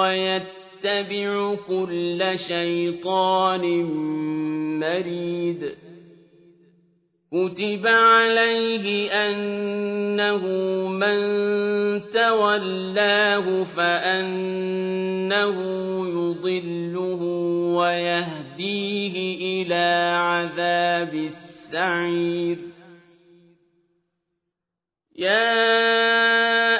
ويتبع كل شيطان مريد. كتب عليه أنه من تولاه فأنه يضله ويهديه إلى عذاب السعير. يا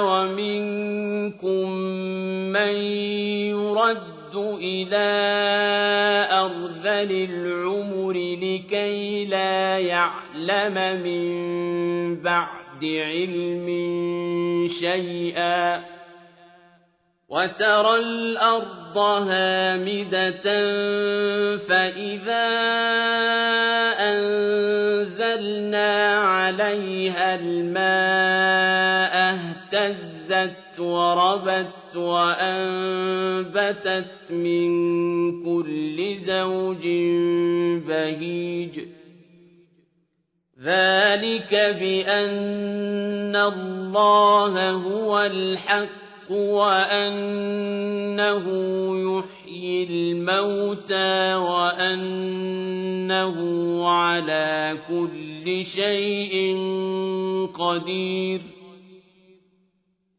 ومنكم من يرد إلى أرذل العمر لكي لا يعلم من بعد علم شيئا وترى الأرض هامدة فإذا أنزلنا عليها الماء اهتزت وربت وأنبتت من كل زوج بهيج. ذلك بأن الله هو الحق وأنه يحيي الموتى وأنه على كل شيء قدير.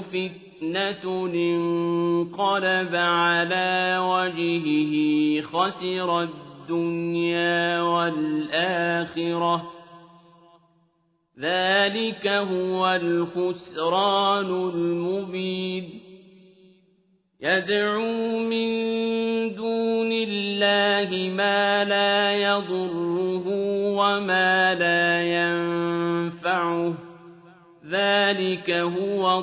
فتنة انقلب على وجهه خسر الدنيا والآخرة ذلك هو الخسران المبين يدعو من دون الله ما لا يضره وما لا ينفعه ذلك هو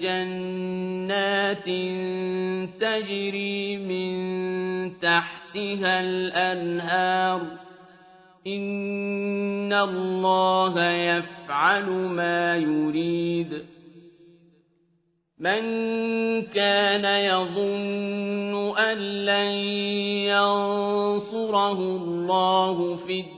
جنات تجري من تحتها الأنهار. إن الله يفعل ما يريد. من كان يظن أن لن ينصره الله في الدنيا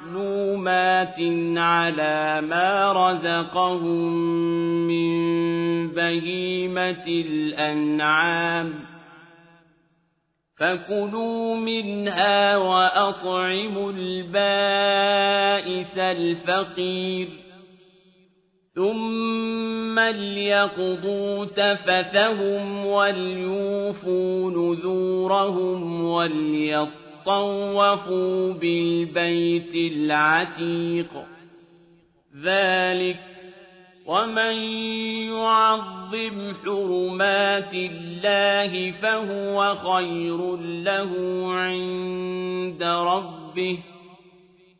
معلومات على ما رزقهم من بهيمة الأنعام فكلوا منها وأطعموا البائس الفقير ثم ليقضوا تفثهم وليوفوا نذورهم وليطوفوا بالبيت العتيق. ذلك ومن يعظم حرمات الله فهو خير له عند ربه.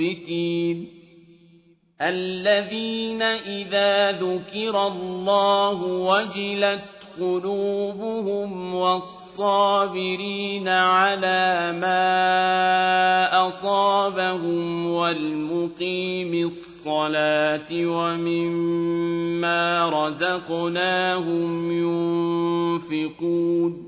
المخبتين الذين إذا ذكر الله وجلت قلوبهم والصابرين على ما أصابهم والمقيم الصلاة ومما رزقناهم ينفقون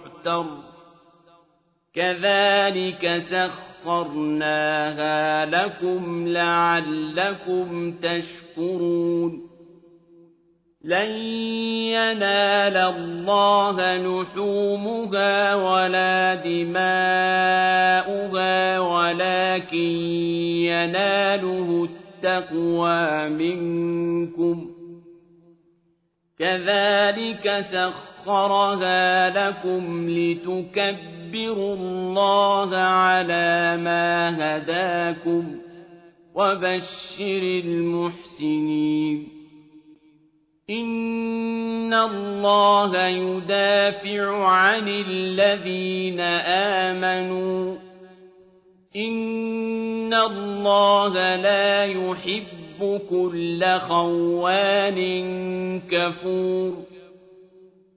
كَذَٰلِكَ سَخَّرْنَاهَا لَكُمْ لَعَلَّكُمْ تَشْكُرُونَ لَن يَنَالَ اللَّهَ لُحُومُهَا وَلَا دِمَاؤُهَا وَلَٰكِن يَنَالُهُ التَّقْوَىٰ مِنكُمْ ۚ كَذَٰلِكَ سَخَّرَهَا لَكُمْ لِتُكَبِّرُوا اللَّهَ عَلَىٰ مَا هَدَاكُمْ ۗ وَبَشِّرِ الْمُحْسِنِينَ إِنَّ اللَّهَ يُدَافِعُ عَنِ الَّذِينَ آمَنُوا ۗ إِنَّ اللَّهَ لَا يُحِبُّ كُلَّ خَوَّانٍ كَفُورٍ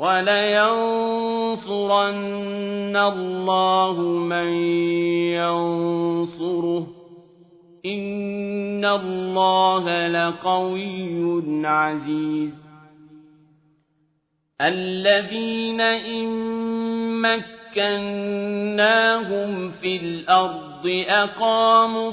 وَلَيَنصُرَنَّ اللَّهُ مَن يَنصُرُهُ ۗ. إِنَّ اللَّهَ لَقَوِيٌّ عَزِيزٌ. الَّذِينَ إِن مَّكَّنَّاهُمْ فِي الْأَرْضِ أَقَامُوا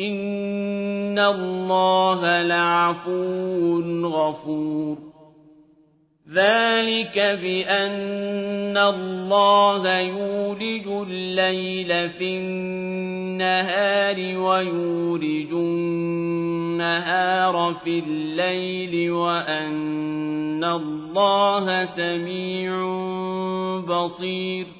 إن الله لعفو غفور. ذلك بأن الله يولج الليل في النهار ويولج النهار في الليل وأن الله سميع بصير.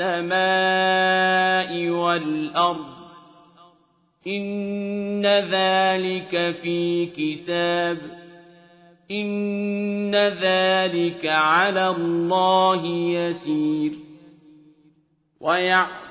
السماء والأرض إن ذلك في كتاب إن ذلك على الله يسير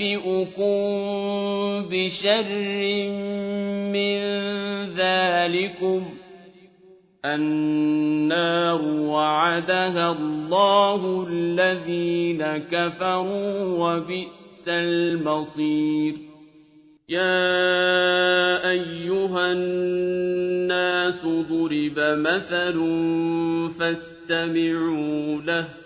أنبئكم بشر من ذلكم النار وعدها الله الذين كفروا وبئس المصير. يا أيها الناس ضرب مثل فاستمعوا له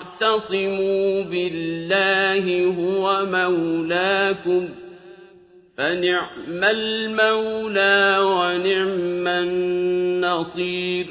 واعتصموا بالله هو مولاكم فنعم المولى ونعم النصير